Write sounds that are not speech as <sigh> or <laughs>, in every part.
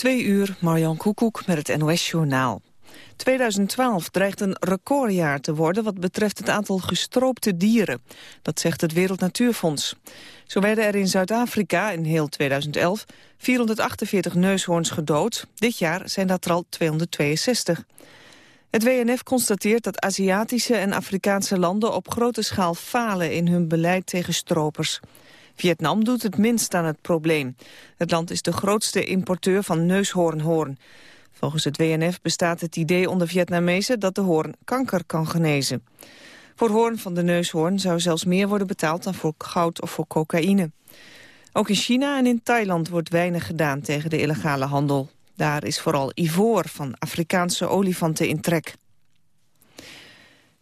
Twee uur, Marjan Koekoek met het NOS-journaal. 2012 dreigt een recordjaar te worden wat betreft het aantal gestroopte dieren. Dat zegt het Wereld Natuurfonds. Zo werden er in Zuid-Afrika in heel 2011 448 neushoorns gedood. Dit jaar zijn dat er al 262. Het WNF constateert dat Aziatische en Afrikaanse landen op grote schaal falen in hun beleid tegen stropers. Vietnam doet het minst aan het probleem. Het land is de grootste importeur van neushoornhoorn. Volgens het WNF bestaat het idee onder Vietnamezen dat de hoorn kanker kan genezen. Voor hoorn van de neushoorn zou zelfs meer worden betaald dan voor goud of voor cocaïne. Ook in China en in Thailand wordt weinig gedaan tegen de illegale handel. Daar is vooral ivoor van Afrikaanse olifanten in trek.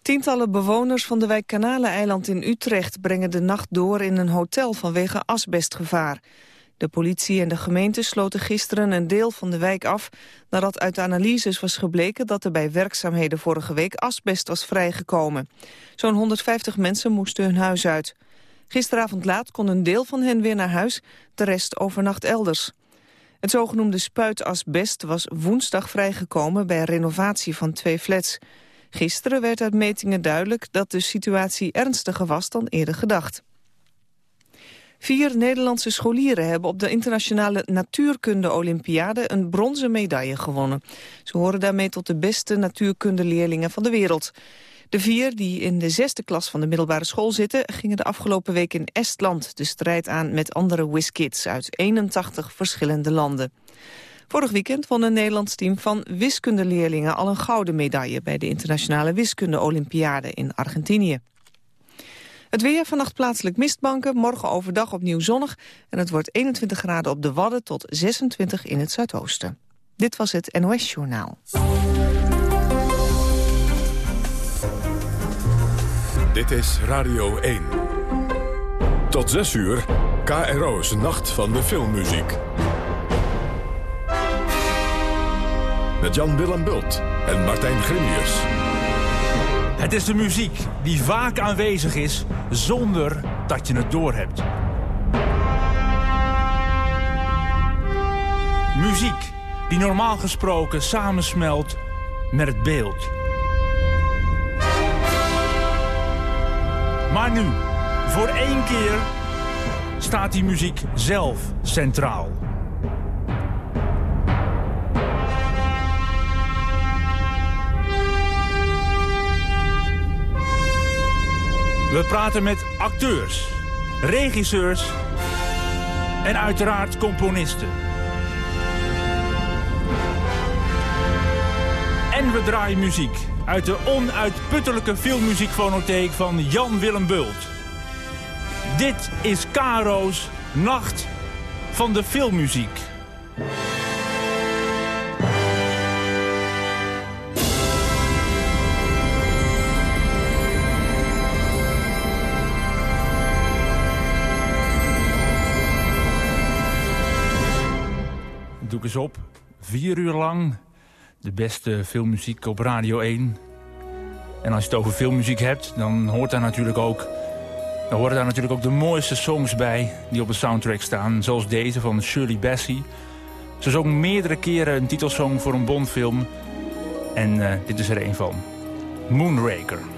Tientallen bewoners van de wijk Kanaleneiland in Utrecht brengen de nacht door in een hotel vanwege asbestgevaar. De politie en de gemeente sloten gisteren een deel van de wijk af... nadat uit analyses was gebleken dat er bij werkzaamheden vorige week asbest was vrijgekomen. Zo'n 150 mensen moesten hun huis uit. Gisteravond laat kon een deel van hen weer naar huis, de rest overnacht elders. Het zogenoemde spuitasbest was woensdag vrijgekomen bij renovatie van twee flats. Gisteren werd uit metingen duidelijk dat de situatie ernstiger was dan eerder gedacht. Vier Nederlandse scholieren hebben op de internationale natuurkunde-olympiade een bronzen medaille gewonnen. Ze horen daarmee tot de beste natuurkundeleerlingen van de wereld. De vier die in de zesde klas van de middelbare school zitten... gingen de afgelopen week in Estland de strijd aan met andere WizKids uit 81 verschillende landen. Vorig weekend won een Nederlands team van wiskundeleerlingen al een gouden medaille... bij de internationale wiskunde-olympiade in Argentinië. Het weer vannacht plaatselijk mistbanken, morgen overdag opnieuw zonnig... en het wordt 21 graden op de Wadden tot 26 in het zuidoosten. Dit was het NOS Journaal. Dit is Radio 1. Tot 6 uur, KRO's Nacht van de Filmmuziek. Met Jan Willem Bult en Martijn Grimius. Het is de muziek die vaak aanwezig is zonder dat je het doorhebt. Muziek die normaal gesproken samensmelt met het beeld. Maar nu, voor één keer, staat die muziek zelf centraal. We praten met acteurs, regisseurs en uiteraard componisten. En we draaien muziek uit de onuitputtelijke filmmuziekfonotheek van Jan Willem Bult. Dit is Caro's Nacht van de Filmmuziek. Eens op. Vier uur lang de beste filmmuziek op Radio 1. En als je het over filmmuziek hebt, dan hoort daar natuurlijk ook... Dan horen daar natuurlijk ook de mooiste songs bij die op de soundtrack staan. Zoals deze van Shirley Bassey. Ze zong meerdere keren een titelsong voor een Bondfilm. En uh, dit is er een van. Moonraker.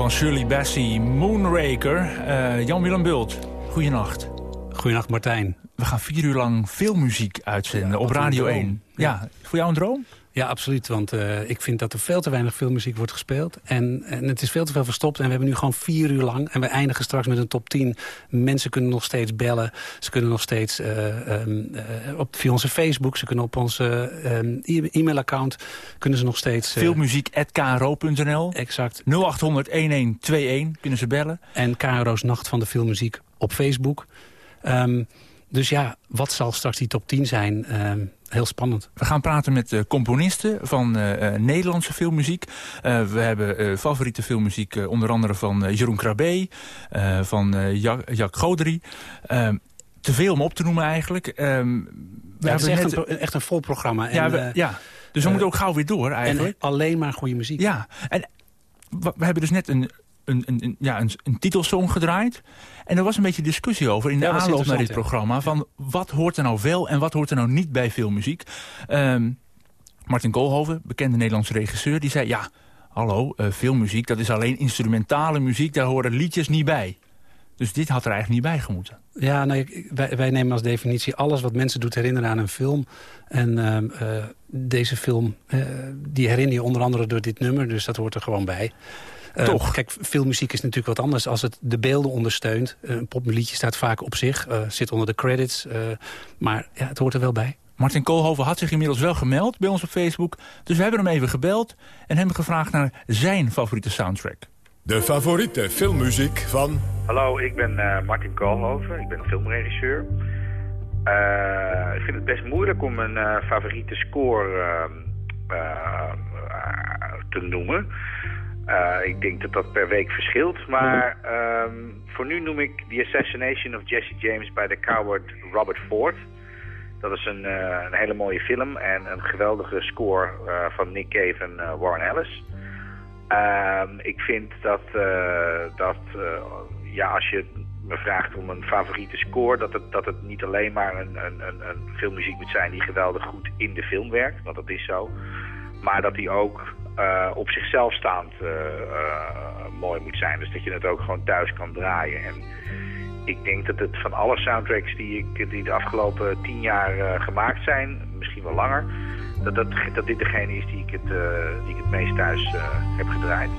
Van Shirley Bassey, Moonraker. Uh, Jan-Willem Bult, goeienacht. Goeienacht Martijn. We gaan vier uur lang filmmuziek uitzenden op Radio 1. Ja. ja, voor jou een droom? Ja, absoluut. Want uh, ik vind dat er veel te weinig filmmuziek wordt gespeeld. En, en het is veel te veel verstopt. En we hebben nu gewoon vier uur lang. En we eindigen straks met een top 10. Mensen kunnen nog steeds bellen. Ze kunnen nog steeds uh, um, uh, op, via onze Facebook. Ze kunnen op onze um, e-mailaccount. Kunnen ze nog steeds... Filmmuziek.kro.nl Exact. 0800-1121 kunnen ze bellen. En KRO's Nacht van de Filmmuziek op Facebook. Um, dus ja, wat zal straks die top 10 zijn? Heel spannend. We gaan praten met uh, componisten van uh, Nederlandse filmmuziek. we hebben favoriete filmmuziek onder andere van Jeroen Krabbe, van Jack, Jack Godry. Ehm, te veel om op te noemen eigenlijk. Ehm, we ja, is echt, een, echt, een, vol programma. En, ja, we, ja, dus we moeten ook gauw weer door eigenlijk. En alleen maar goede muziek. Ja, en we hebben dus net een een, een, ja, een, een titelsong gedraaid. En er was een beetje discussie over in de aanloop naar dit programma. Van wat hoort er nou wel en wat hoort er nou niet bij filmmuziek. Um, Martin Koolhoven, bekende Nederlandse regisseur, die zei... ja, hallo, uh, filmmuziek, dat is alleen instrumentale muziek. Daar horen liedjes niet bij. Dus dit had er eigenlijk niet bij gemoeten. Ja, nee, wij, wij, nemen als definitie alles wat mensen doet herinneren aan een film. En uh, deze film, uh, die herinner je onder andere door dit nummer. Dus dat hoort er gewoon bij. Uh, Toch? Kijk, filmmuziek is natuurlijk wat anders als het de beelden ondersteunt. Uh, een popmuliedje staat vaak op zich, uh, zit onder de credits. maar ja, het hoort er wel bij. Martin Koolhoven had zich inmiddels wel gemeld bij ons op Facebook. Dus we hebben hem even gebeld en hem gevraagd naar zijn favoriete soundtrack. De favoriete filmmuziek van... Hallo, ik ben Martin Koolhoven. Ik ben filmregisseur. ik vind het best moeilijk om een favoriete score te noemen. Uh, ik denk dat dat per week verschilt. Maar um, voor nu noem ik The Assassination of Jesse James bij de coward Robert Ford. Dat is een, uh, een hele mooie film en een geweldige score uh, van Nick Cave en Warren Ellis. Um, ik vind dat, dat ja, als je me vraagt om een favoriete score, dat het, dat het niet alleen maar een, een, een, filmmuziek moet zijn die geweldig goed in de film werkt, want dat is zo. Maar dat die ook uh, op zichzelf staand uh, mooi moet zijn. Dus dat je het ook gewoon thuis kan draaien. En ik denk dat het van alle soundtracks die, ik, die de afgelopen tien jaar gemaakt zijn, misschien wel langer, dat, dat, dat dit degene is die ik het, die ik het meest thuis heb gedraaid.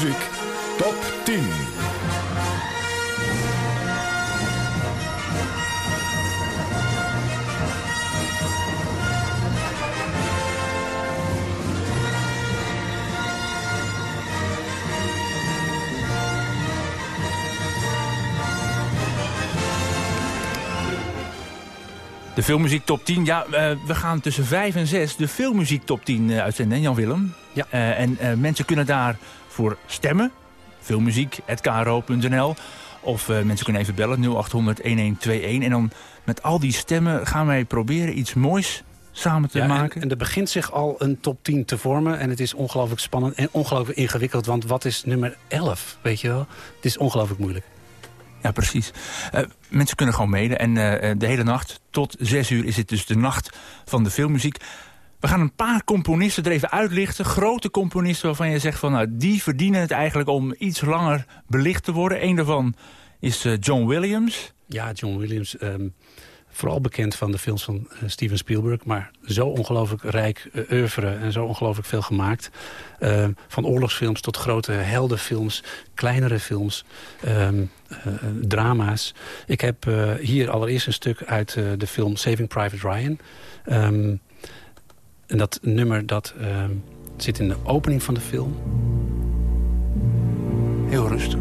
Filmmuziek Top 10. De filmmuziek top 10. Ja, uh, we gaan tussen 5 en 6 de filmmuziek top 10 uh, uitzenden, Jan Willem. Ja. Uh, en mensen kunnen daarvoor stemmen. Filmmuziek.kro.nl Of mensen kunnen even bellen 0800 1121. En dan met al die stemmen gaan wij proberen iets moois samen te ja, maken. En, en er begint zich al een top 10 te vormen. En het is ongelooflijk spannend en ongelooflijk ingewikkeld. Want wat is nummer 11, weet je wel? Het is ongelooflijk moeilijk. Ja, precies. Uh, mensen kunnen gewoon mede. En uh, de hele nacht tot zes uur is het dus de nacht van de filmmuziek. We gaan een paar componisten er even uitlichten. Grote componisten waarvan je zegt van... nou, die verdienen het eigenlijk om iets langer belicht te worden. Eén daarvan is uh, John Williams. Ja, John Williams... Um, vooral bekend van de films van uh, Steven Spielberg... maar zo ongelooflijk rijk uh, en zo ongelooflijk veel gemaakt. Uh, van oorlogsfilms tot grote heldenfilms, kleinere films, um, drama's. Ik heb hier allereerst een stuk uit de film Saving Private Ryan. En dat nummer dat zit in de opening van de film. Heel rustig.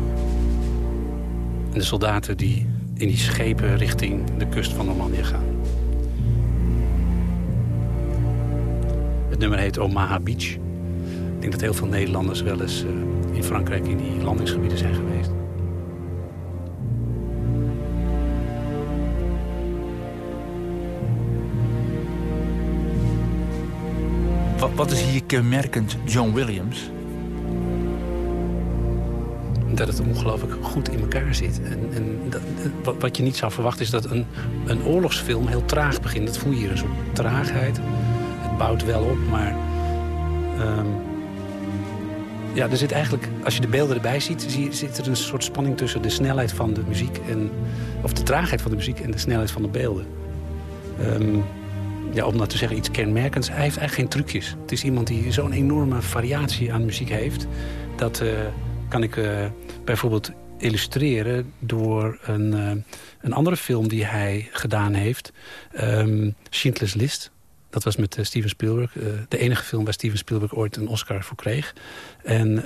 En de soldaten die in die schepen richting de kust van Normandië gaan. Het nummer heet Omaha Beach. Ik denk dat heel veel Nederlanders wel eens uh, in Frankrijk in die landingsgebieden zijn geweest. Wat, is hier kenmerkend John Williams? dat het ongelooflijk goed in elkaar zit. En, en dat, wat, wat, je niet zou verwachten is dat een, een oorlogsfilm heel traag begint. Dat voel je hier, een soort traagheid. Het bouwt wel op, maar... Um, ja, er zit eigenlijk, als je de beelden erbij ziet... Zie, zit er een soort spanning tussen de snelheid van de muziek... En, of de traagheid van de muziek en de snelheid van de beelden. Um, ja, om nou te zeggen iets kenmerkends, hij heeft eigenlijk geen trucjes. Het is iemand die zo'n enorme variatie aan muziek heeft... dat... Uh, kan ik uh, bijvoorbeeld illustreren door een, uh, een andere film die hij gedaan heeft. Um, Schindler's List. Dat was met Steven Spielberg. de enige film waar Steven Spielberg ooit een Oscar voor kreeg. En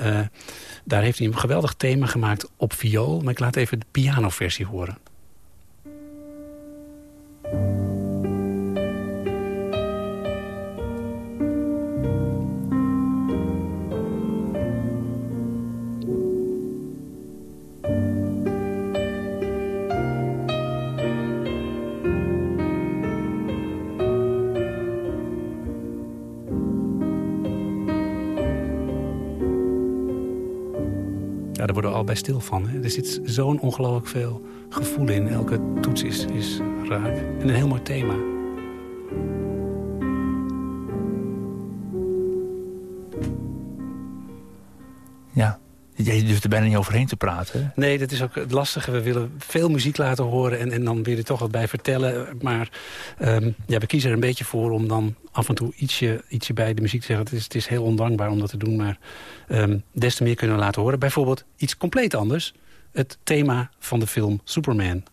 daar heeft hij een geweldig thema gemaakt op viool. Maar ik laat even de pianoversie horen. Daar worden al bij stil van. Hè? Er zit zo'n ongelooflijk veel gevoel in. Elke toets is, is. En een heel mooi thema. Bijna niet overheen te praten. Nee, dat is ook het lastige. We willen veel muziek laten horen en, en dan wil je er toch wat bij vertellen. Maar um, ja, we kiezen er een beetje voor om dan af en toe ietsje, ietsje bij de muziek te zeggen. Het is, het is heel ondankbaar om dat te doen, maar um, des te meer kunnen laten horen. Bijvoorbeeld iets compleet anders. Het thema van de film Superman.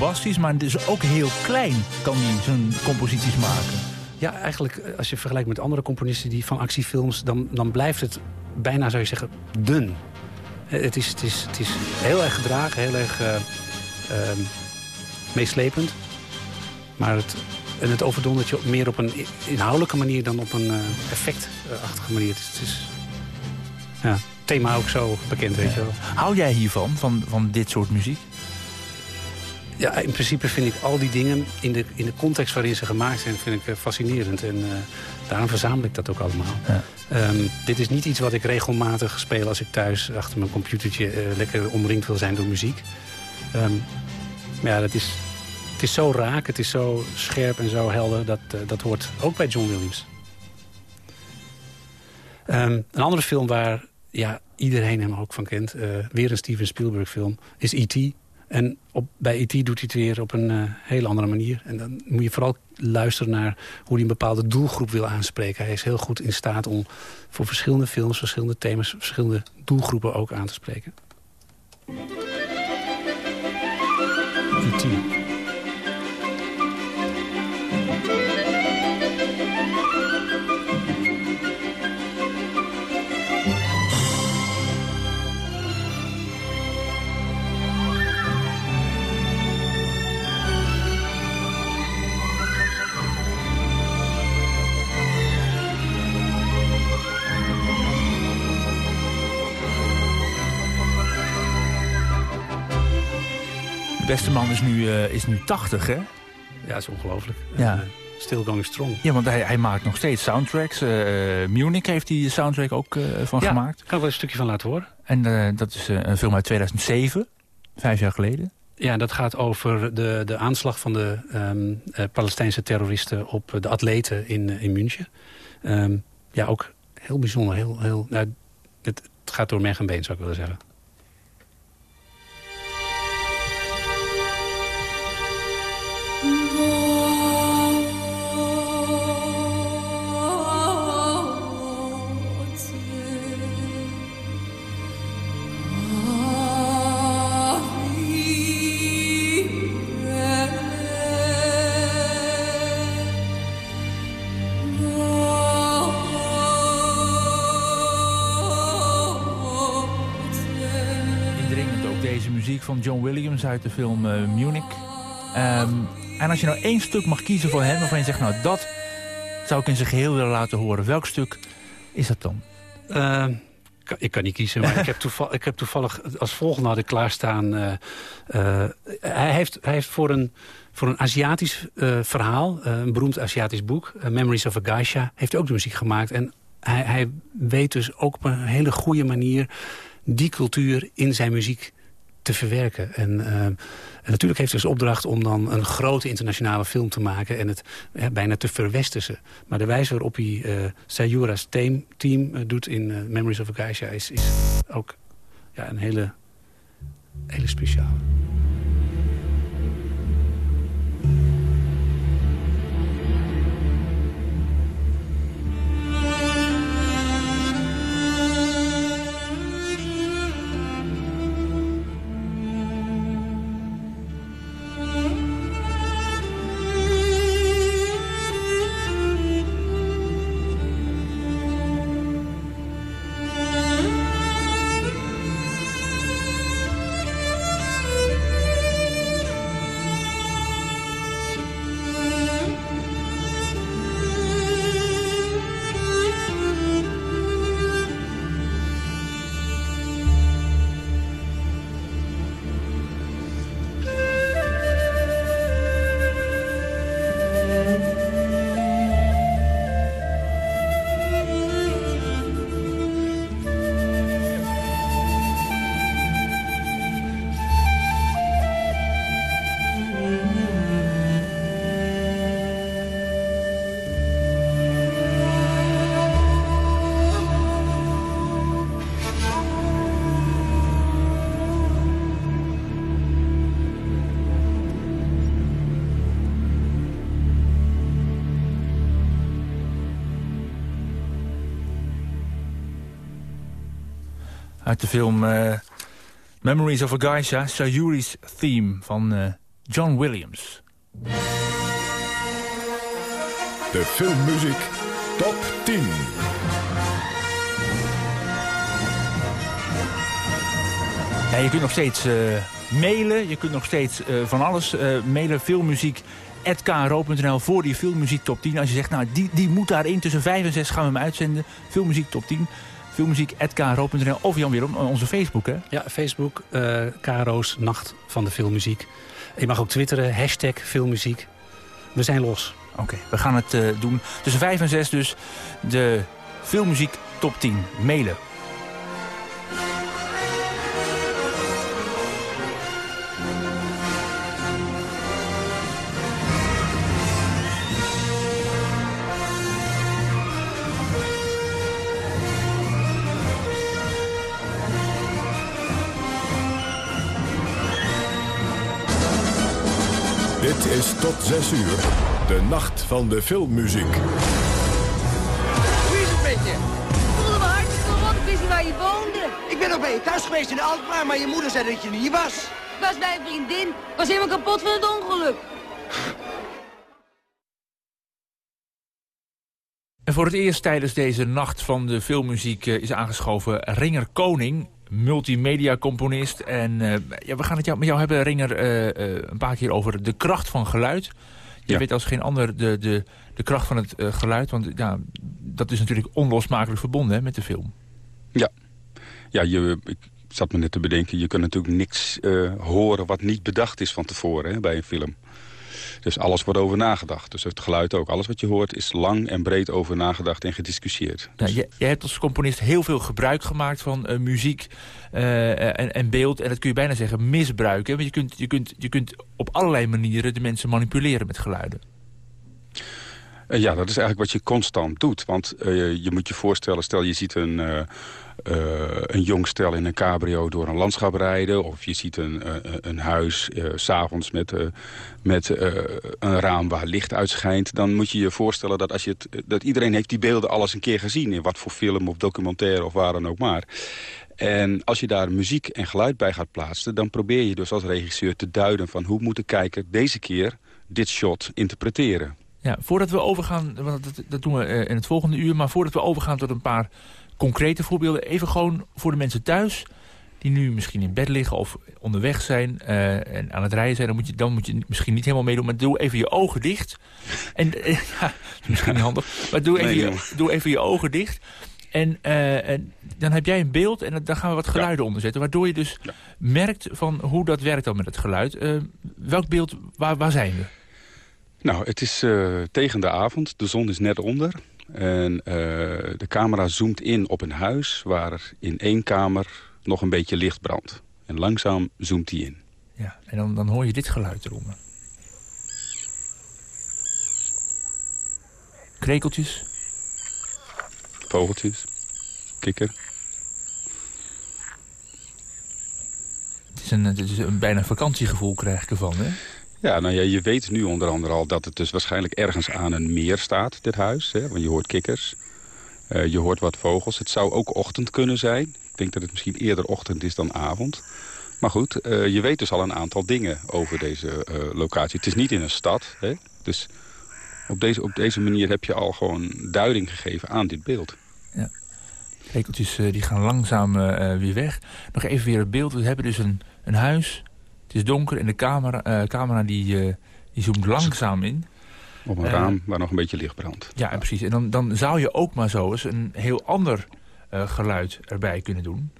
Bombastisch, maar dus ook heel klein kan hij zijn composities maken. Ja, eigenlijk als je vergelijkt met andere componisten die van actiefilms... dan, dan blijft het bijna, zou je zeggen, dun. Het is, het is, het is heel erg gedragen, heel erg uh, uh, meeslepend. Maar het, en het overdondert je meer op een inhoudelijke manier... dan op een uh, effectachtige manier. Het is, het is ja, thema ook zo bekend, weet je wel. Hou jij hiervan, van, van dit soort muziek? Ja, in principe vind ik al die dingen in de, in de context waarin ze gemaakt zijn... vind ik uh, fascinerend. En uh, daarom verzamel ik dat ook allemaal. Ja. Um, dit is niet iets wat ik regelmatig speel als ik thuis achter mijn computertje... Uh, lekker omringd wil zijn door muziek. Um, maar ja, dat is het is zo raak, het is zo scherp en zo helder. Dat, dat hoort ook bij John Williams. Ehm, een andere film waar ja, iedereen hem ook van kent... weer een Steven Spielberg film, is E.T. En op, bij E.T. doet hij het weer op een uh, hele andere manier. En dan moet je vooral luisteren naar hoe hij een bepaalde doelgroep wil aanspreken. Hij is heel goed in staat om voor verschillende films, verschillende thema's... verschillende doelgroepen ook aan te spreken. E.T. beste man is nu, uh, is nu 80, hè? Ja, dat is ongelooflijk. Ja. Uh, still going strong. Ja, want hij, hij maakt nog steeds soundtracks. Uh, Munich heeft hij de soundtrack ook van ja, gemaakt. kan ik wel een stukje van laten horen. En dat is een film uit 2007, vijf jaar geleden. Ja, dat gaat over de, de aanslag van de um, Palestijnse terroristen op de atleten in, in München. Um, ja, ook heel bijzonder. Heel, heel, nou, het, het gaat door merg en been, zou ik willen zeggen. Van John Williams uit de film uh, Munich. Um, en als je nou één stuk mag kiezen voor hem... waarvan je zegt, nou dat zou ik in zijn geheel willen laten horen. Welk stuk is dat dan? Uh, ik kan niet kiezen, maar ik, heb <laughs> toevallig, ik heb toevallig als volgende had ik klaarstaan... Uh, hij, heeft, hij heeft voor een, voor een Aziatisch verhaal, een beroemd Aziatisch boek... Memories of a Geisha, heeft hij ook de muziek gemaakt. En hij, hij weet dus ook op een hele goede manier die cultuur in zijn muziek te verwerken. En, uh, en, natuurlijk heeft hij dus opdracht om dan een grote internationale film te maken... en het bijna te verwestersen. Maar de wijze waarop hij uh, Sayura's team, team uh, doet in Memories of Geisha... is, is ook ja, een hele, hele speciale. Uit de film uh, Memories of a Geisha, Sayuri's Theme van uh, John Williams. De filmmuziek top 10. Ja, je kunt nog steeds uh, mailen, je kunt nog steeds van alles mailen, filmmuziek kro.nl voor die filmmuziek top 10. Als je zegt, nou, die, die moet daarin tussen 5 en 6 gaan we hem uitzenden. Filmmuziek top 10 filmmuziek.kro.nl of Jan Willem, onze Facebook, hè? Ja, Facebook, uh, KRO's Nacht van de Filmmuziek. Je mag ook twitteren, hashtag filmmuziek. We zijn los. Oké, we gaan het uh, doen. Tussen 5 en 6 dus de filmmuziek top 10. Mailen. Is tot 6 uur. De nacht van de filmmuziek. Hoe is het met je? voelde rot. Ik wist niet waar je woonde. Ik ben nog bij je thuis geweest in Alkmaar, maar je moeder zei dat je er niet was. Ik was bij een vriendin. Ik was helemaal kapot van het ongeluk. En voor het eerst tijdens deze nacht van de filmmuziek eh, is aangeschoven Ringer Koning, multimedia-componist. En eh, ja, we gaan het jou, met jou hebben, Ringer, eh, eh, een paar keer over de kracht van geluid. Je Ja. weet als geen ander de, de, de kracht van het geluid, want ja, dat is natuurlijk onlosmakelijk verbonden hè, met de film. Ja, je, ik zat me net te bedenken, je kunt natuurlijk niks horen wat niet bedacht is van tevoren hè, bij een film. Dus alles wordt over nagedacht. Dus het geluid ook. Alles wat je hoort is lang en breed over nagedacht en gediscussieerd. Dus- jij, jij hebt als componist heel veel gebruik gemaakt van eh, muziek eh, en, en beeld. En dat kun je bijna zeggen misbruiken. Want je kunt, je, kunt, je kunt op allerlei manieren de mensen manipuleren met geluiden. Eh, ja, dat is eigenlijk wat je constant doet. Want je moet je voorstellen, stel je ziet een, eh, eh, een jong stel in een cabrio door een landschap rijden... of je ziet een, eh, een huis eh, s s'avonds met, eh, met eh, een raam waar licht uitschijnt... dan moet je je voorstellen dat, als je het, dat iedereen heeft die beelden alles een keer gezien... in wat voor film of documentaire of waar dan ook maar... En als je daar muziek en geluid bij gaat plaatsen... dan probeer je dus als regisseur te duiden van... hoe moet de kijker deze keer dit shot interpreteren. Ja, voordat we overgaan, want dat, dat doen we eh, in het volgende uur... maar voordat we overgaan tot een paar concrete voorbeelden... even gewoon voor de mensen thuis die nu misschien in bed liggen of onderweg zijn... eh, en aan het rijden zijn, dan moet, je, dan moet je misschien niet helemaal meedoen... maar doe even je ogen dicht. En, <laughs> ja, misschien niet handig, maar doe even, Nee, je, doe even je ogen dicht... En, eh, en dan heb jij een beeld en dan gaan we wat geluiden onderzetten... waardoor je dus Ja. merkt van hoe dat werkt dan met het geluid. Eh, welk beeld, waar, waar zijn we? Nou, het is tegen de avond. De zon is net onder. En eh, de camera zoomt in op een huis waar in één kamer nog een beetje licht brandt. En langzaam zoomt hij in. Ja, en dan, dan hoor je dit geluid eronder. Krekeltjes. Vogeltjes, kikker. Het is een, het is een bijna vakantiegevoel krijg ik ervan, hè? Ja, nou ja, je weet nu onder andere al dat het dus waarschijnlijk ergens aan een meer staat, dit huis. Hè? Want je hoort kikkers, eh, je hoort wat vogels. Het zou ook ochtend kunnen zijn. Ik denk dat het misschien eerder ochtend is dan avond. Maar goed, eh, je weet dus al een aantal dingen over deze eh, locatie. Het is niet in een stad, hè? dus op deze, op deze manier heb je al gewoon duiding gegeven aan dit beeld. Krekeltjes eh, die gaan langzaam weer weg. Nog even weer het beeld. We hebben dus een, een huis. Het is donker en de camera, eh, camera die, eh, die zoomt langzaam in. Op een Eh. raam waar nog een beetje licht brandt. Ja, precies. En dan, dan zou je ook maar zo eens een heel ander geluid erbij kunnen doen.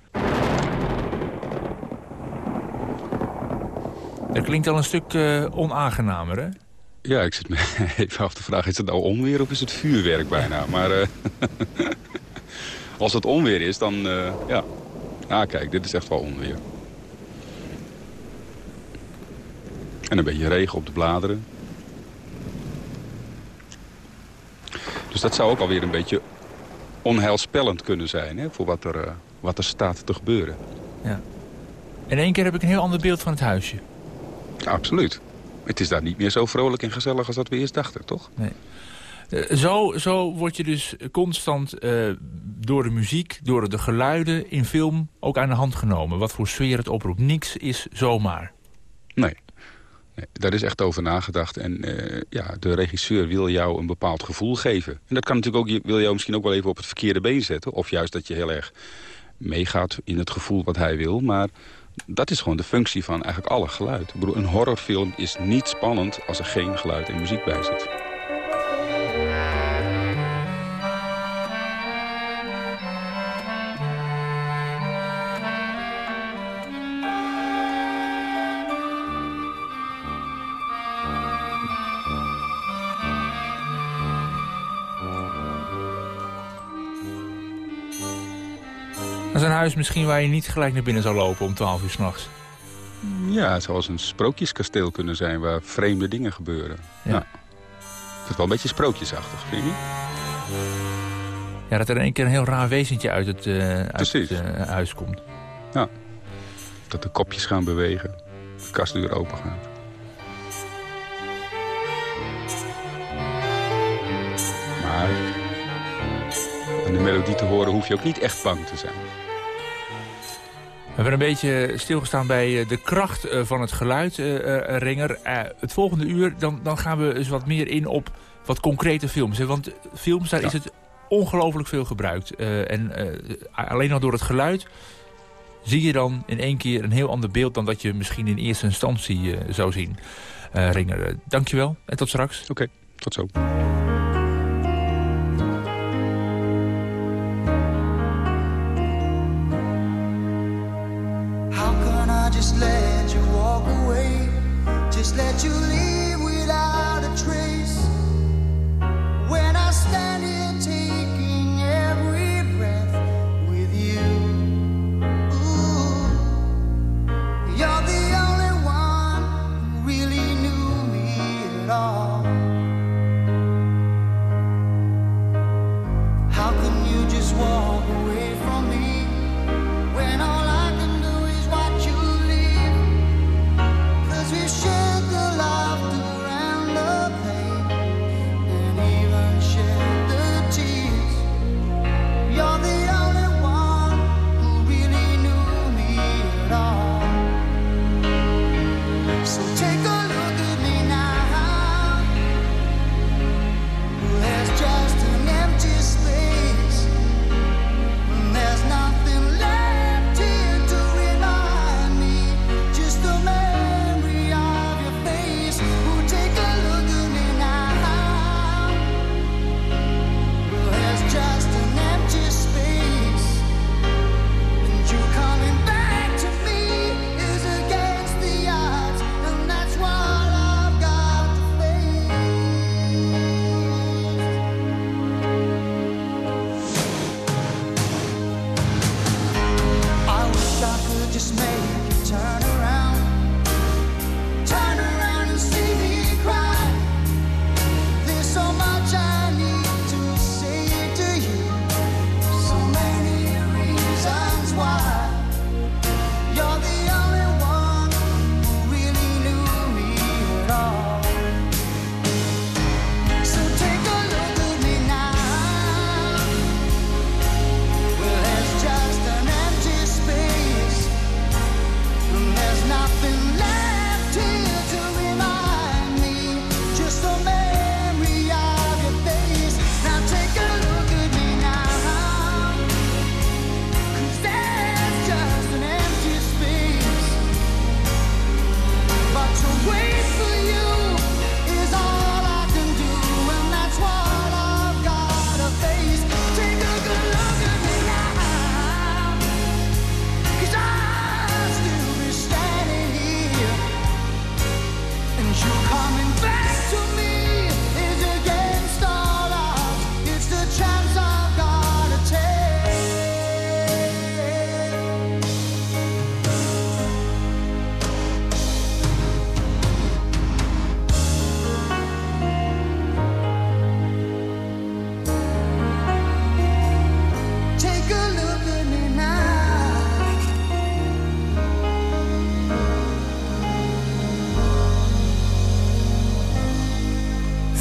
Dat klinkt al een stuk onaangenamer, hè? Ja, ik zit me <laughs> even af te vragen, is het nou onweer of is het vuurwerk bijna? <laughs> Maar <laughs> als het onweer is, dan ja. Ah, kijk, dit is echt wel onweer. En een beetje regen op de bladeren. Dus dat zou ook alweer een beetje onheilspellend kunnen zijn... Hè, voor wat er, eh, wat er staat te gebeuren. In één keer heb ik een heel ander beeld van het huisje. Ja, absoluut. Het is daar niet meer zo vrolijk en gezellig als dat we eerst dachten, toch? Eh, zo, zo word je dus constant eh, door de muziek, door de geluiden in film ook aan de hand genomen. Wat voor sfeer het oproept. Niks is zomaar. Nee. Daar is echt over nagedacht. En eh, ja, de regisseur wil jou een bepaald gevoel geven. En dat kan natuurlijk ook, je wil jou misschien ook wel even op het verkeerde been zetten. Of juist dat je heel erg meegaat in het gevoel wat hij wil. Maar dat is gewoon de functie van eigenlijk alle geluid. Ik bedoel, een horrorfilm is niet spannend als er geen geluid en muziek bij zit. Dus misschien waar je niet gelijk naar binnen zou lopen om 12 uur s'nachts. Ja, het zou als een sprookjeskasteel kunnen zijn waar vreemde dingen gebeuren. Ja. Nou, het is wel een beetje sprookjesachtig, vind je Ja, dat er in één keer een heel raar wezentje uit het, eh, uit het eh, huis komt. Ja, dat de kopjes gaan bewegen, de kastdeur open gaat. Maar om de melodie te horen hoef je ook niet echt bang te zijn. We hebben een beetje stilgestaan bij de kracht van het geluid, Ringer. het volgende uur dan, dan gaan we eens wat meer in op wat concrete films. Hè? Want films, daar is het ongelooflijk veel gebruikt. en alleen al door het geluid zie je dan in één keer een heel ander beeld... dan dat je misschien in eerste instantie zou zien. Ringer, dankjewel en tot straks. Oké, tot zo. You leave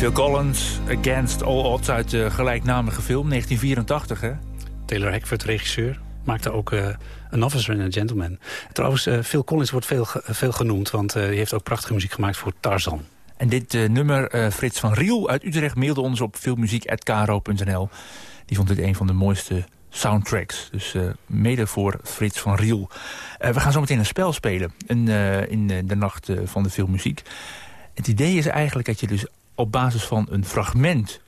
Phil Collins, Against All Odds uit de gelijknamige film, 1984 hè? Taylor Hackford, regisseur, maakte ook uh, An Officer and a Gentleman. Trouwens, uh, Phil Collins wordt veel, veel genoemd... want uh, hij heeft ook prachtige muziek gemaakt voor Tarzan. En dit nummer, Frits van Riel uit Utrecht... mailde ons op filmmuziek.kro.nl. Die vond dit een van de mooiste soundtracks. Dus mede voor Frits van Riel. we gaan zo meteen een spel spelen in, in de nacht van de filmmuziek. Het idee is eigenlijk dat je dus op basis van een fragment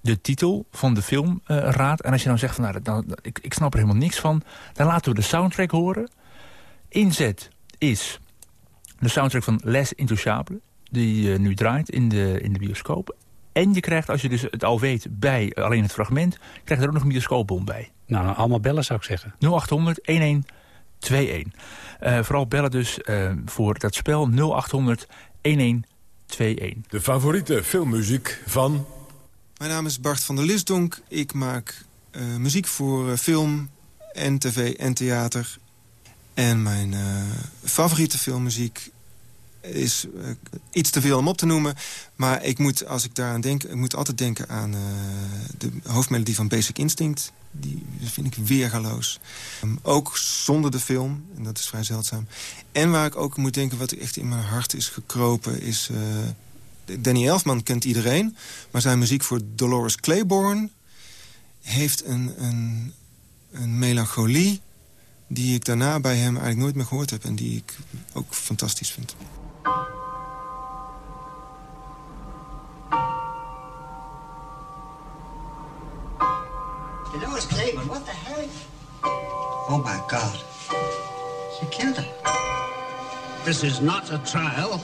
de titel van de film uh, raadt. En als je dan zegt, van, nou, dan, ik, ik snap er helemaal niks van... dan laten we de soundtrack horen. Inzet is de soundtrack van Les Intouchables... die uh, nu draait in de, in de bioscoop. En je krijgt, als je dus het al weet bij alleen het fragment... krijg je er ook nog een bioscoopbom bij. Nou, allemaal bellen zou ik zeggen. 0800 1121. Uh, vooral bellen dus voor dat spel 0800 1121. De favoriete filmmuziek van... Mijn naam is Bart van der Lisdonk. Ik maak uh, muziek voor uh, film en tv en theater. En mijn uh, favoriete filmmuziek is eh, iets te veel om op te noemen. Maar ik moet, als ik daaraan denk, ik moet altijd denken aan eh, de hoofdmelodie van Basic Instinct. Die vind ik weergaloos. Um, ook zonder de film, en dat is vrij zeldzaam. En waar ik ook moet denken, wat echt in mijn hart is gekropen... is uh, Danny Elfman kent iedereen. Maar zijn muziek voor Dolores Claiborne heeft een, een, een melancholie die ik daarna bij hem eigenlijk nooit meer gehoord heb... en die ik ook fantastisch vind. Dolores Claiborne, what the hell? Oh, my God. She killed her. This is not a trial.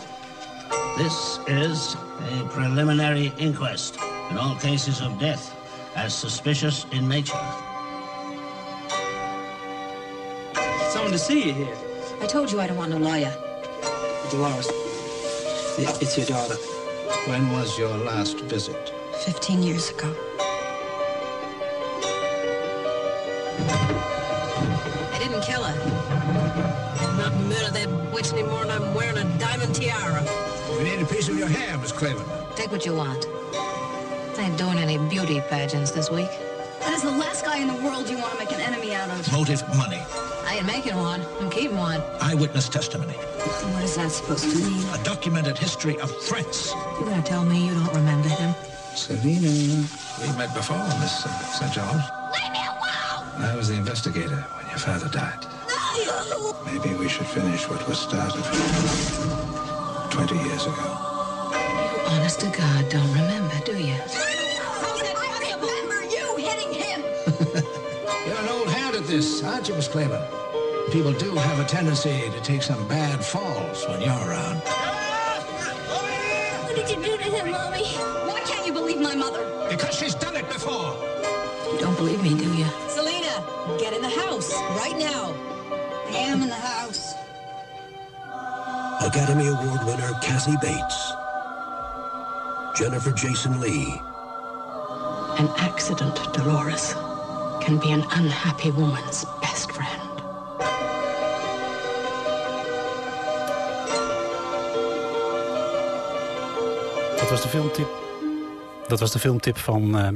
This is a preliminary inquest in all cases of death as suspicious in nature. Someone to see you here. I told you I don't want no lawyer. Dolores, it's your daughter. When was your last visit? Fifteen years ago. I didn't kill her. I'm not murder that witch anymore, and I'm wearing a diamond tiara. We need a piece of your hair, Miss Claiborne. Take what you want. I ain't doing any beauty pageants this week. That is the last guy in the world you want to make an enemy out of. Motive money. I ain't making one. I'm keeping one. Eyewitness testimony. What is that supposed to mean? A documented history of threats. You gonna tell me you don't remember him? Savina. We met before, Miss uh, St. John. Leave me alone! I was the investigator when your father died. No! Maybe we should finish what was started 20 years ago. You honest to God, don't remember, do you? This, aren't you, Miss Claiborne? People do have a tendency to take some bad falls when you're around. What did you do to him, Mommy? Why can't you believe my mother? Because she's done it before. You don't believe me, do you? Selena, get in the house right now. I am in the house. Academy Award winner Kathy Bates. Jennifer Jason Lee. An accident, Dolores, can be an unhappy woman's best friend. Dat was de filmtip, dat was de filmtip van eh,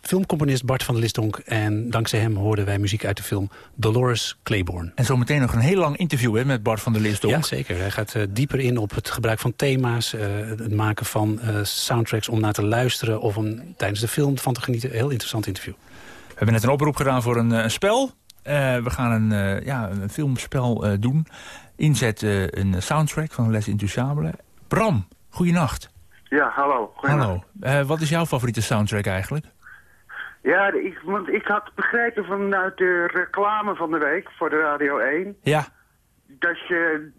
filmcomponist Bart van der Listdonk. En dankzij hem hoorden wij muziek uit de film Dolores Claiborne. En zometeen nog een heel lang interview hè, met Bart van der Listdonk. Ja, zeker. Hij gaat eh, dieper in op het gebruik van thema's... eh, het maken van eh, soundtracks om naar te luisteren... of om tijdens de film van te genieten. Heel interessant interview. We hebben net een oproep gedaan voor een, eh, een spel. Eh, we gaan een, eh, ja, een filmspel doen. Inzet een soundtrack van Les Intouchables. Bram, goeienacht. Ja, hallo. Hallo. Wat is jouw favoriete soundtrack eigenlijk? Ja, ik, want ik had begrepen vanuit de reclame van de week voor de Radio 1... Ja. dat, je,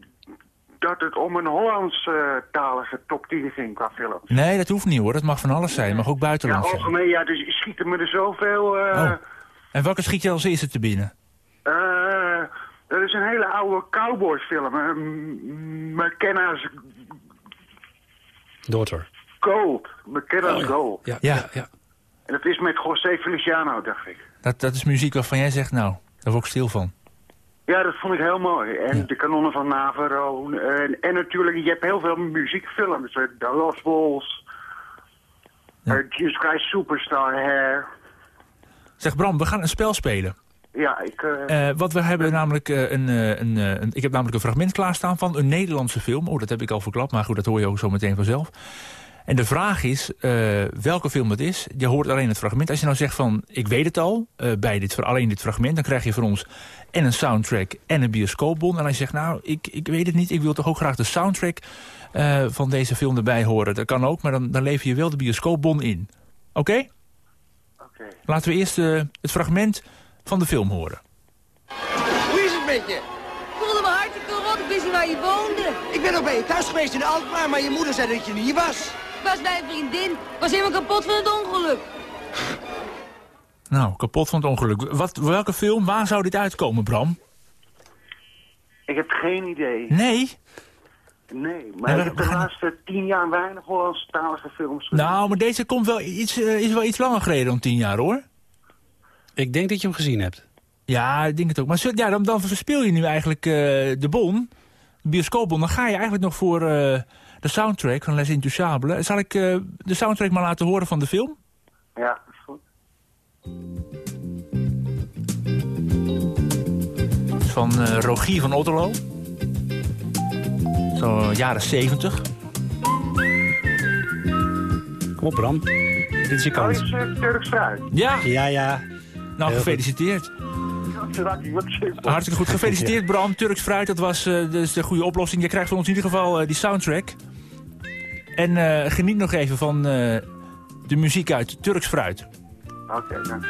dat het om een Hollandstalige top 10 ging qua films. Nee, dat hoeft niet hoor. Dat mag van alles zijn. Het mag ook Ja, buitenland zijn. algemeen, ja, dus schieten me er zoveel... eh Oh. En welke schiet je als eerste te binnen? eh, dat is een hele oude cowboysfilm. Uh, McKenna's Daughter. Gold. McKenna's Oh, ja. Gold. Ja, ja. ja. En dat is met José Feliciano, dacht ik. Dat, dat is muziek waarvan jij zegt, nou, daar word ik stil van. Ja, dat vond ik heel mooi. En de kanonnen van Navarro. En, en natuurlijk, je hebt heel veel muziekfilms. eh, The Lost Balls. eh, Jesus Christ Superstar Hair. Zeg Bram, we gaan een spel spelen. Ja, ik... Eh, wat we hebben namelijk een, een, een... Ik heb namelijk een fragment klaarstaan van een Nederlandse film. Oh, dat heb ik al verklapt, maar goed, dat hoor je ook zo meteen vanzelf. En de vraag is eh, welke film het is. Je hoort alleen het fragment. Als je nou zegt van, ik weet het al, eh, bij dit, alleen dit fragment... dan krijg je van ons en een soundtrack en een bioscoopbon. En als je zegt, nou, ik, ik weet het niet... ik wil toch ook graag de soundtrack eh, van deze film erbij horen. Dat kan ook, maar dan, dan lever je wel de bioscoopbon in. Oké? Oké. Laten we eerst eh, het fragment van de film horen. Hoe is het met je? Ik voelde me hartstikke rot. Ik wist niet waar je woonde. Ik ben ook bij je thuis geweest in Alkmaar, maar je moeder zei dat je niet hier was. Ik was bij een vriendin. Ik was helemaal kapot van het ongeluk. Nou, kapot van het ongeluk. Wat, welke film, waar zou dit uitkomen, Bram? ik heb geen idee. Nee? Nee, maar ik heb de gaan- laatste tien jaar weinig Hollandstalige films gezien. Nou, maar deze komt wel iets, eh, is wel iets langer geleden dan tien jaar, hoor. Ik denk dat je hem gezien hebt. Ja, ik denk het ook. Maar zo- ja, dan, dan verspil je nu eigenlijk eh, de bon. bioscoop bent... dan ga je eigenlijk nog voor eh, de soundtrack van Les Intouchables. Zal ik eh, de soundtrack maar laten horen van de film? Ja, is goed. Het is van eh, Rogier van Otterlo. Zo jaren 70. Kom op, Bram. Dit is je Oh, kans. is uh, Turks fruit. Ja, Ja, ja. nou Heel gefeliciteerd. Hartstikke goed. Gefeliciteerd Bram. Turks fruit, dat was eh, dus de goede oplossing. Je krijgt van ons in ieder geval eh, die soundtrack. En eh, geniet nog even van eh, de muziek uit Turks fruit. Oké, dank.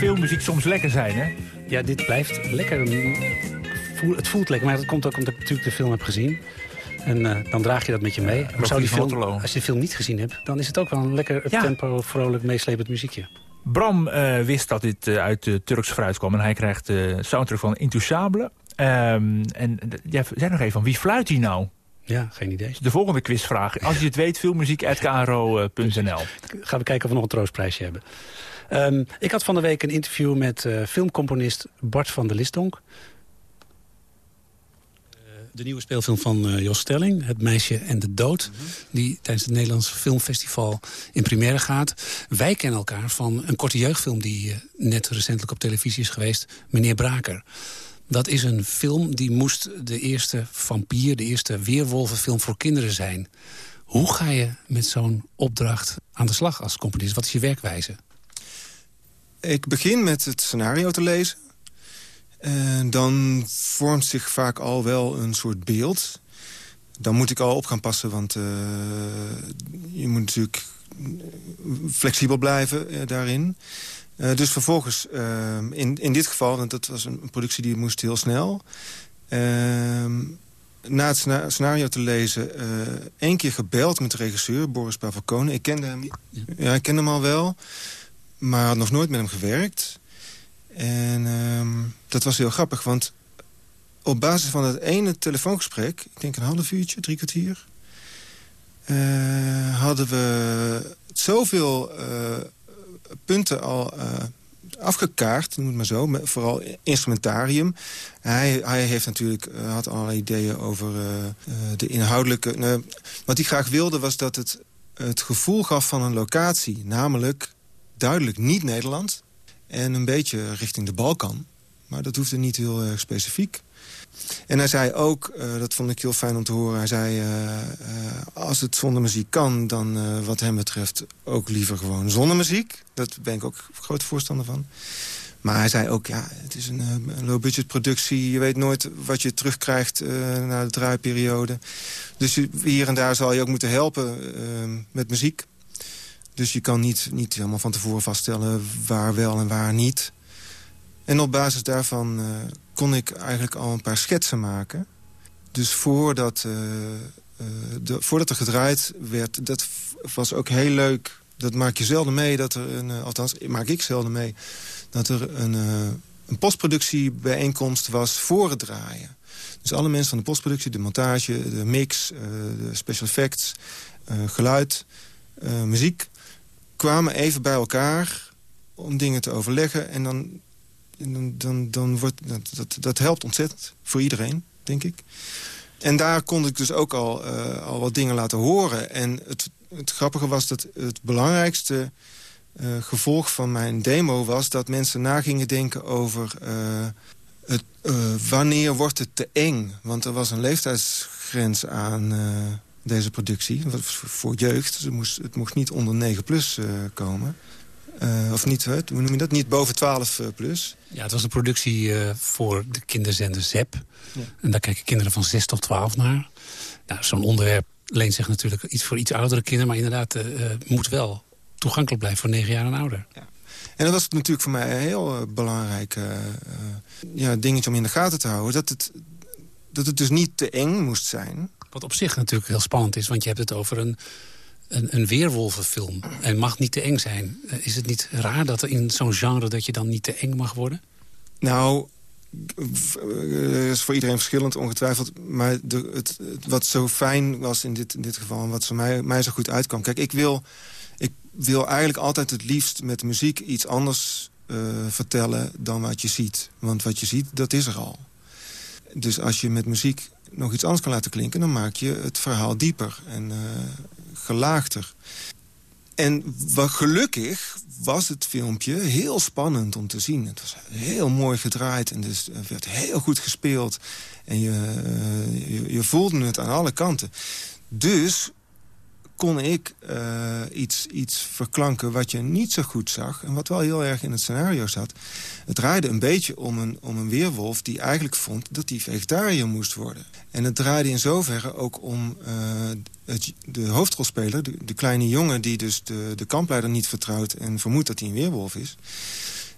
Filmmuziek soms lekker zijn, hè? Ja, dit blijft lekker. Het voelt lekker, maar dat komt ook omdat ik natuurlijk de film heb gezien. En eh, dan draag je dat met je mee. Zou die film, als je de film niet gezien hebt, dan is het ook wel een lekker Ja. tempo, vrolijk, meeslepend muziekje. Bram eh, wist dat dit eh, uit de Turks fruit kwam. En hij krijgt de soundtrack van Intouchable. Ehm, en jij zei nog even, van wie fluit hij nou? Ja, geen idee. De volgende quizvraag. Als je het weet, filmmuziek.kro.nl. Gaan we kijken of we nog een troostprijsje hebben. Ehm, ik had van de week een interview met eh, filmcomponist Bart van der Listdonk. Eh, De nieuwe speelfilm van eh, Jos Stelling, Het Meisje en de Dood... die tijdens het Nederlands Filmfestival in première gaat. Wij kennen elkaar van een korte jeugdfilm... die net recentelijk op televisie is geweest, Meneer Braker. Dat is een film die moest de eerste vampier... de eerste weerwolvenfilm voor kinderen zijn. Hoe ga je met zo'n opdracht aan de slag als componist? Wat is je werkwijze? Ik begin met het scenario te lezen. En dan vormt zich vaak al wel een soort beeld. Dan moet ik al op gaan passen, want eh, je moet natuurlijk flexibel blijven eh, daarin. Eh, dus vervolgens, ehm, in, in dit geval, want dat was een, productie die moest heel snel... Ehm, na het scenario te lezen, één keer gebeld met de regisseur, Boris Pavlakone. Ik kende hem, ja, ik kende hem al wel, maar had nog nooit met hem gewerkt. En ehm, dat was heel grappig, want op basis van het ene telefoongesprek... ik denk een half uurtje, drie kwartier... Uh, hadden we zoveel uh, punten al uh, afgekaart, noem het maar zo. Vooral instrumentarium. Hij, hij heeft natuurlijk, had allerlei ideeën over de inhoudelijke... wat hij graag wilde was dat het het gevoel gaf van een locatie. Namelijk duidelijk niet Nederland. En een beetje richting de Balkan. Maar dat hoefde niet heel erg specifiek. En hij zei ook, uh, dat vond ik heel fijn om te horen... hij zei, uh, uh, als het zonder muziek kan... dan wat hem betreft ook liever gewoon zonder muziek. Dat ben ik ook groot voorstander van. Maar hij zei ook, ja, het is een, een low-budget productie. Je weet nooit wat je terugkrijgt na de draaiperiode. Dus hier en daar zal je ook moeten helpen met muziek. Dus je kan niet, niet helemaal van tevoren vaststellen waar wel en waar niet. En op basis daarvan kon ik eigenlijk al een paar schetsen maken. Dus voordat, uh, de, voordat er gedraaid werd, dat was ook heel leuk. Dat maak je zelden mee, dat er een, althans maak ik zelden mee... dat er een, een postproductiebijeenkomst was voor het draaien. Dus alle mensen van de postproductie, de montage, de mix, de special effects... geluid, muziek, kwamen even bij elkaar om dingen te overleggen. En dan dan, dan, dan wordt, dat, dat, helpt ontzettend voor iedereen, denk ik. En daar kon ik dus ook al, uh, al wat dingen laten horen. En het, het grappige was dat het belangrijkste uh, gevolg van mijn demo was... dat mensen na gingen denken over uh, het, wanneer wordt het te eng. Want er was een leeftijdsgrens aan deze productie. Voor jeugd. Dus het, moest, het mocht niet onder 9 plus komen. Uh, of niet, hoe noem je dat? Niet boven 12 uh, plus. Ja, het was een productie voor de kinderzender ZEP. Ja. En daar kijken kinderen van 6 tot 12 naar. Nou, Zo'n onderwerp leent zich natuurlijk iets voor iets oudere kinderen... maar inderdaad moet wel toegankelijk blijven voor 9 jaar en ouder. Ja. En dat was natuurlijk voor mij een heel belangrijk ja, dingetje om in de gaten te houden. Dat het, dat het dus niet te eng moest zijn. Wat op zich natuurlijk heel spannend is, want je hebt het over een een, een weerwolvenfilm en mag niet te eng zijn. Eh, is het niet raar dat er in zo'n genre dat je dan niet te eng mag worden? Nou, uh, is voor iedereen verschillend, ongetwijfeld. Maar de, het, wat zo fijn was in dit, in dit geval... en wat voor mij, mij zo goed uitkwam... Kijk, ik wil, ik wil eigenlijk altijd het liefst met muziek iets anders uh, vertellen... dan wat je ziet. Want wat je ziet, dat is er al. Dus als je met muziek nog iets anders kan laten klinken... dan maak je het verhaal dieper en uh, gelaagder. En wat gelukkig was het filmpje heel spannend om te zien. Het was heel mooi gedraaid en dus het werd heel goed gespeeld. En je, uh, je, je voelde het aan alle kanten. Dus kon ik uh, iets, iets verklanken wat je niet zo goed zag... en wat wel heel erg in het scenario zat. Het draaide een beetje om een, om een weerwolf die eigenlijk vond... dat hij vegetariër moest worden. En het draaide in zoverre ook om het, de hoofdrolspeler... De, de, kleine jongen die dus de, de kampleider niet vertrouwt... en vermoedt dat hij een weerwolf is...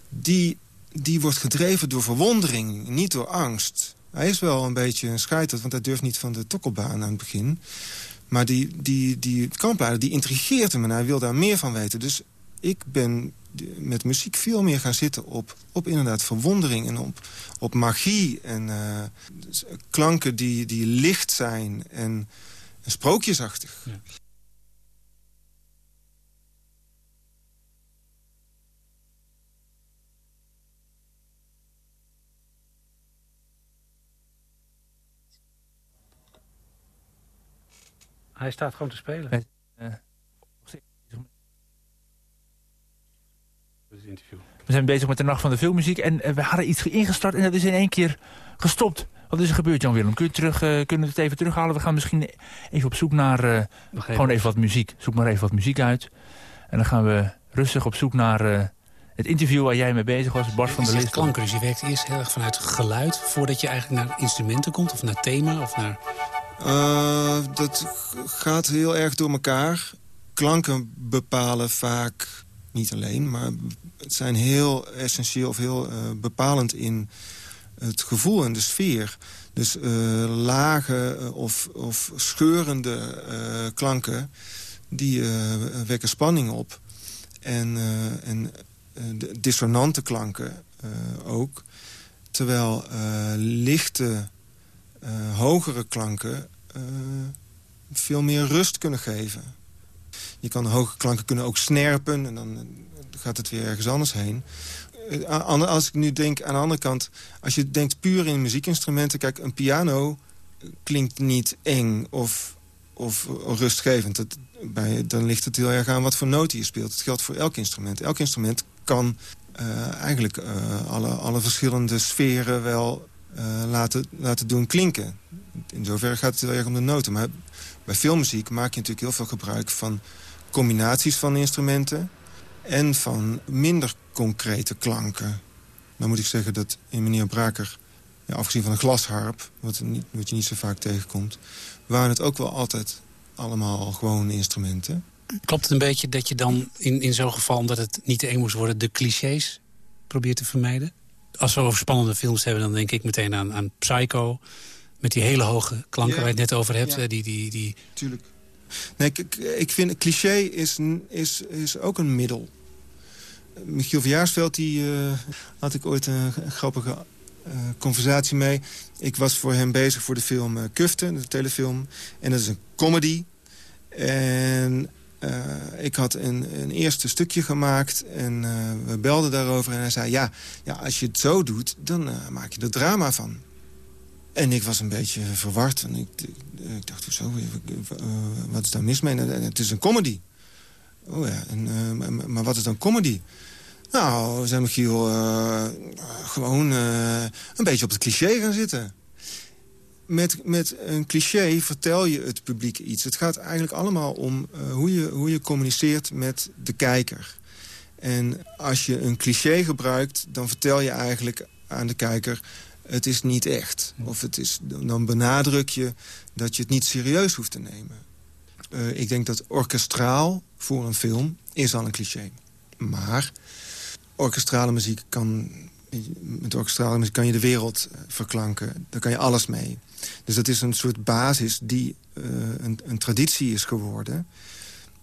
die, die wordt gedreven door verwondering, niet door angst... Hij is wel een beetje een scheiter, want hij durft niet van de tokkelbaan aan het begin. Maar die, die, die die intrigeert hem en hij wil daar meer van weten. Dus ik ben met muziek veel meer gaan zitten op, op inderdaad verwondering en op, op magie. En uh, klanken die, die licht zijn en sprookjesachtig. Hij staat gewoon te spelen. Uh, we zijn bezig met de Nacht van de Filmmuziek. En uh, we hadden iets ingestart en dat is in één keer gestopt. Wat is er gebeurd, Jan-Willem? Kun je terug, uh, kunnen we het even terughalen? We gaan misschien even op zoek naar... Uh, gewoon even wat muziek. Zoek maar even wat muziek uit. En dan gaan we rustig op zoek naar het interview waar jij mee bezig was. Bart van der List. dus je werkt eerst heel erg vanuit geluid... voordat je eigenlijk naar instrumenten komt of naar thema of naar... Uh, dat gaat heel erg door elkaar. Klanken bepalen vaak niet alleen, maar het zijn heel essentieel of heel uh, bepalend in het gevoel en de sfeer. Dus uh, lage of, of scheurende klanken, die wekken spanning op. En, en dissonante klanken ook. Terwijl lichte, hogere klanken veel meer rust kunnen geven. Je kan hoge klanken kunnen ook snerpen en dan gaat het weer ergens anders heen. Eh, als ik nu denk aan de andere kant... als je denkt puur in muziekinstrumenten... kijk, een piano klinkt niet eng of, of rustgevend. Dat, bij, dan ligt het heel erg aan wat voor noten je speelt. Het geldt voor elk instrument. Elk instrument kan eigenlijk alle, alle verschillende sferen wel uh, laten, laten doen klinken. In zoverre gaat het heel erg om de noten. Maar bij filmmuziek maak je natuurlijk heel veel gebruik van combinaties van instrumenten... en van minder concrete klanken. Dan moet ik zeggen dat in meneer Braker... Ja, afgezien van een glasharp, wat, niet, wat je niet zo vaak tegenkomt... waren het ook wel altijd allemaal gewoon instrumenten. Klopt het een beetje dat je dan in, in zo'n geval... omdat het niet te eng moest worden, de clichés probeert te vermijden? Als we over spannende films hebben, dan denk ik meteen aan, aan Psycho... met die hele hoge klanken waar je het net over hebt. Ja. Die, die, die... Tuurlijk. Nee, ik, ik vind cliché is, is, is ook een middel. Michiel Verjaarsveld, die uh, had ik ooit een grappige uh, conversatie mee. Ik was voor hem bezig voor de film uh, Kufte, de telefilm. En dat is een comedy. En ik had een, een, eerste stukje gemaakt en we belden daarover. En hij zei, ja, ja als je het zo doet, dan maak je er drama van. En ik was een beetje verward. En ik, ik dacht, zo, wat is daar mis mee? Het is een comedy. Oh ja, en, maar wat is dan comedy? Nou, zei Michiel, uh, gewoon een beetje op het cliché gaan zitten. Met, met een cliché vertel je het publiek iets. Het gaat eigenlijk allemaal om hoe, je, hoe je communiceert met de kijker. En als je een cliché gebruikt, dan vertel je eigenlijk aan de kijker... het is niet echt. Of het is, dan benadruk je dat je het niet serieus hoeft te nemen. Uh, ik denk dat orkestraal voor een film is al een cliché. Maar orkestrale muziek kan... Met orkestrale muziek kan je de wereld verklanken. Daar kan je alles mee. Dus dat is een soort basis die uh, een, een traditie is geworden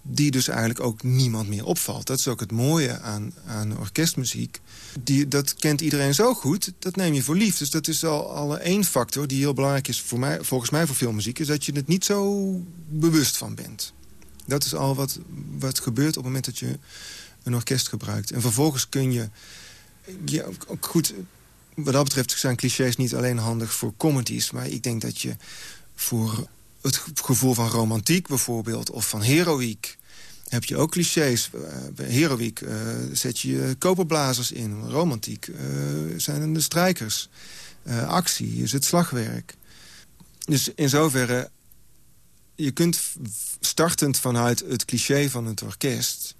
die dus eigenlijk ook niemand meer opvalt. Dat is ook het mooie aan, aan orkestmuziek. Die, dat kent iedereen zo goed, dat neem je voor lief. Dus dat is al, al één factor die heel belangrijk is voor mij, volgens mij voor filmmuziek... is dat je het niet zo bewust van bent. Dat is al wat, wat gebeurt op het moment dat je een orkest gebruikt. En vervolgens kun je... Ja, goed, wat dat betreft zijn clichés niet alleen handig voor comedies... maar ik denk dat je voor het gevoel van romantiek bijvoorbeeld... of van heroïek, heb je ook clichés. Uh, bij heroïek uh, zet je koperblazers in. Romantiek uh, zijn de strijkers. actie is het slagwerk. Dus in zoverre... je kunt startend vanuit het cliché van het orkest...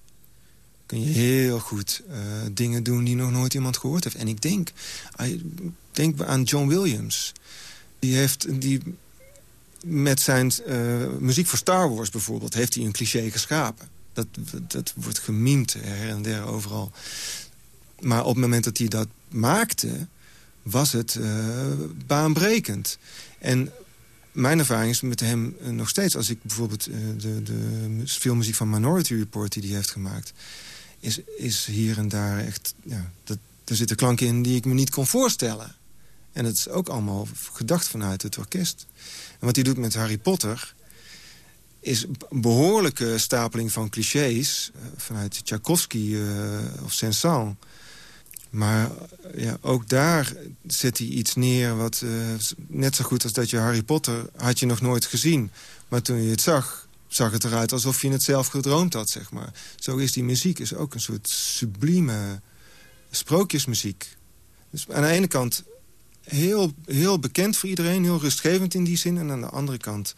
kun je heel goed dingen doen die nog nooit iemand gehoord heeft. En ik denk, denk aan John Williams. Die heeft... Die, met zijn uh, muziek voor Star Wars bijvoorbeeld... heeft hij een cliché geschapen. Dat, dat wordt gemimd her en der overal. Maar op het moment dat hij dat maakte... was het uh, baanbrekend. En mijn ervaring is met hem nog steeds... als ik bijvoorbeeld de, de filmmuziek van Minority Report... die hij heeft gemaakt... is, is hier en daar echt... Ja, er zitten klanken in die ik me niet kon voorstellen. En het is ook allemaal gedacht vanuit het orkest. En wat hij doet met Harry Potter is een behoorlijke stapeling van clichés... Uh, vanuit Tchaikovsky uh, of Saint-Saëns. Maar uh, ja, ook daar zet hij iets neer wat net zo goed als dat je Harry Potter... had je nog nooit gezien. Maar toen je het zag, zag het eruit alsof je het zelf gedroomd had, zeg maar. Zo is die muziek is ook een soort sublieme sprookjesmuziek. Dus aan de ene kant heel, heel bekend voor iedereen, heel rustgevend in die zin. En aan de andere kant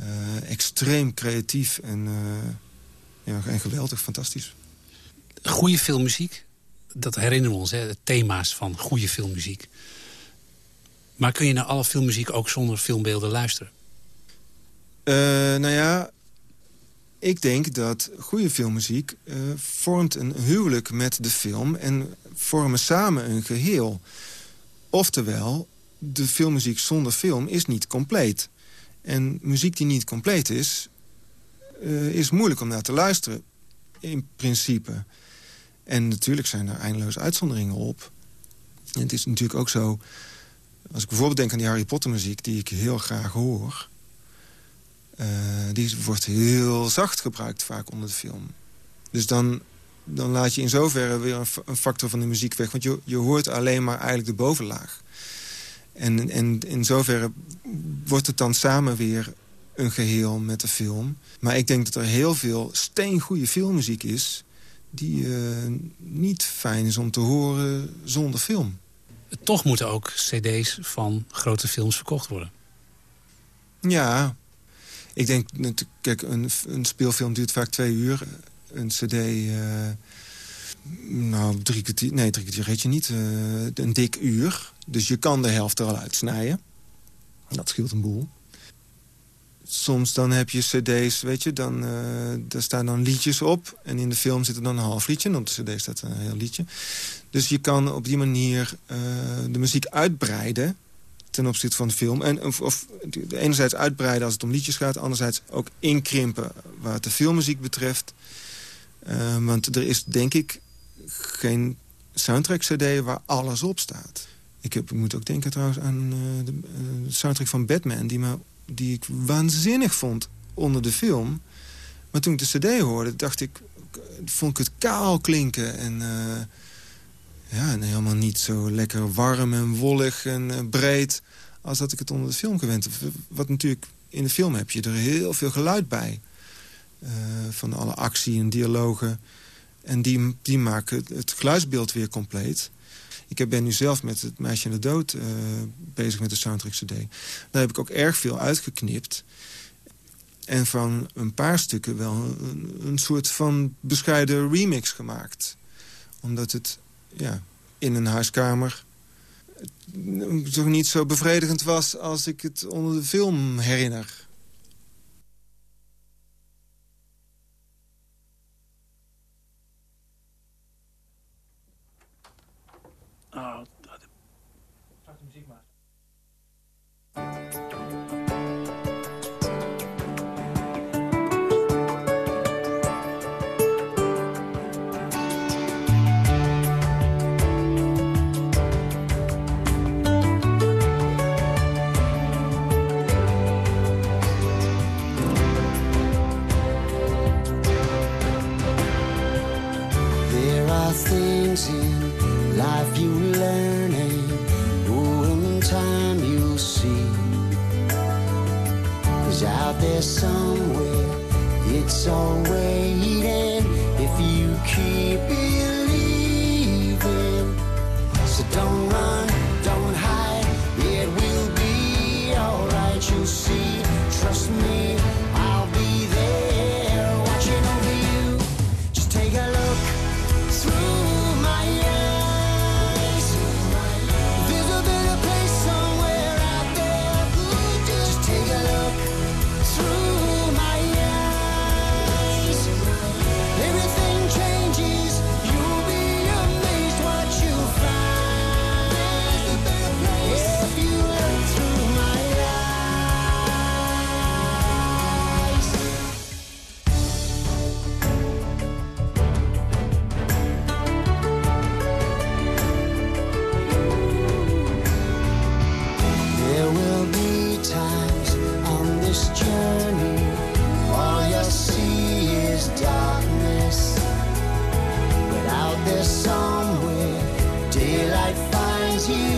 uh, extreem creatief en, uh, ja, en geweldig, fantastisch. Goede filmmuziek, dat herinneren we ons, hè, de thema's van goede filmmuziek. Maar kun je naar alle filmmuziek ook zonder filmbeelden luisteren? Uh, nou ja, ik denk dat goede filmmuziek uh, vormt een huwelijk met de film... en vormen samen een geheel. Oftewel, de filmmuziek zonder film is niet compleet. En muziek die niet compleet is, uh, is moeilijk om naar te luisteren. In principe. En natuurlijk zijn er eindeloze uitzonderingen op. En het is natuurlijk ook zo... Als ik bijvoorbeeld denk aan die Harry Potter muziek... die ik heel graag hoor... Uh, die wordt heel zacht gebruikt vaak onder de film. Dus dan, dan laat je in zoverre weer een, een factor van de muziek weg. Want je, je hoort alleen maar eigenlijk de bovenlaag. En, en in zoverre wordt het dan samen weer een geheel met de film. Maar ik denk dat er heel veel steengoede filmmuziek is... die uh, niet fijn is om te horen zonder film. Toch moeten ook cd's van grote films verkocht worden. Ja, ik denk, kijk, een, een speelfilm duurt vaak twee uur. Een cd, uh, nou, drie kwartier, nee, drie kwartier weet je niet. Uh, een dik uur. Dus je kan de helft er al uitsnijden. Dat scheelt een boel. Soms dan heb je cd's, weet je, dan, uh, daar staan dan liedjes op. En in de film zit er dan een half liedje. En op de cd staat een heel liedje. Dus je kan op die manier de muziek uitbreiden ten opzichte van de film. En, of, enerzijds uitbreiden als het om liedjes gaat... anderzijds ook inkrimpen wat de filmmuziek betreft. Uh, want er is, denk ik, geen soundtrack-cd waar alles op staat. Ik, heb, ik moet ook denken trouwens aan uh, de, uh, soundtrack van Batman... Die, die ik waanzinnig vond onder de film. Maar toen ik de cd hoorde, dacht ik, vond ik het kaal klinken... en ja, en helemaal niet zo lekker warm en wollig en uh, breed... als dat ik het onder de film gewend. Wat natuurlijk, in de film heb je er heel veel geluid bij. Uh, van alle actie en dialogen. En die, die maken het geluidsbeeld weer compleet. Ik ben nu zelf met het Meisje in de Dood uh, bezig met de soundtrack CD. Daar heb ik ook erg veel uitgeknipt. En van een paar stukken wel een, een soort van bescheiden remix gemaakt. Omdat het ja, in een huiskamer toch niet zo bevredigend was als ik het onder de film herinner. Oh, to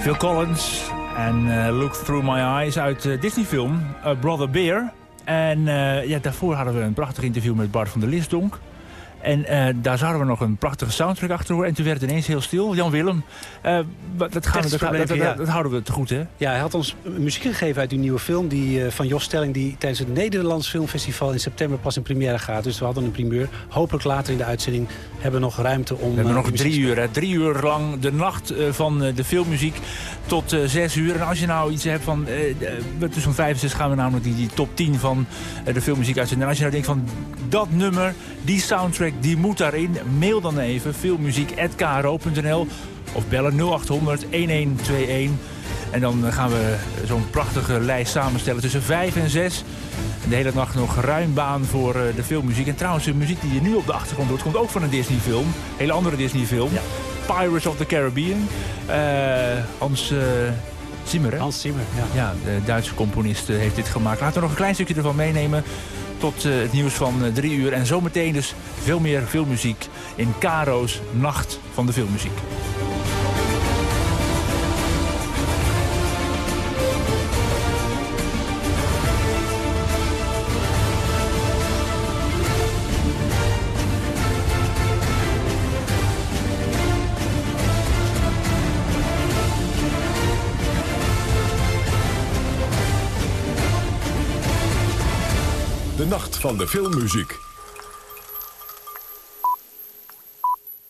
Phil Collins en eh, Look Through My Eyes uit de Disney-film A Brother Bear. En eh, ja, daarvoor hadden we een prachtig interview met Bart van der Lisdonk. En eh, daar zouden we nog een prachtige soundtrack achter horen. En toen werd het ineens heel stil. Jan Willem, eh, dat, gaan we, dat, dat, dat, ja. dat houden we te goed, hè? Ja, hij had ons muziek gegeven uit die nieuwe film die, eh, van Jos Stelling... die tijdens het Nederlands Filmfestival in september pas in première gaat. Dus we hadden een primeur. Hopelijk later in de uitzending hebben we nog ruimte om... We hebben nog drie uur, hè? drie uur lang de nacht van de filmmuziek tot zes uur. En als je nou iets hebt van, tussen vijf en zes gaan we namelijk die, die top 10 van de filmmuziek uitzenden. En als je nou denkt van, dat nummer, die soundtrack, die moet daarin. Mail dan even filmmuziek.kro.nl of bellen 0800 1121. En dan eh, gaan we zo'n prachtige lijst samenstellen tussen vijf en zes. En de hele nacht nog ruim baan voor eh, de filmmuziek. En trouwens, de muziek die je nu op de achtergrond hoort... komt ook van een Disney-film. Een hele andere Disney-film. Pirates of the Caribbean. Eh, Hans eh, Zimmer, hè? Hans Zimmer, ja. Ja, de Duitse componist eh, heeft dit gemaakt. Laten we nog een klein stukje ervan meenemen... tot eh, het nieuws van eh, drie uur. En zometeen dus veel meer filmmuziek... in Caro's Nacht van de Filmmuziek. Van de filmmuziek.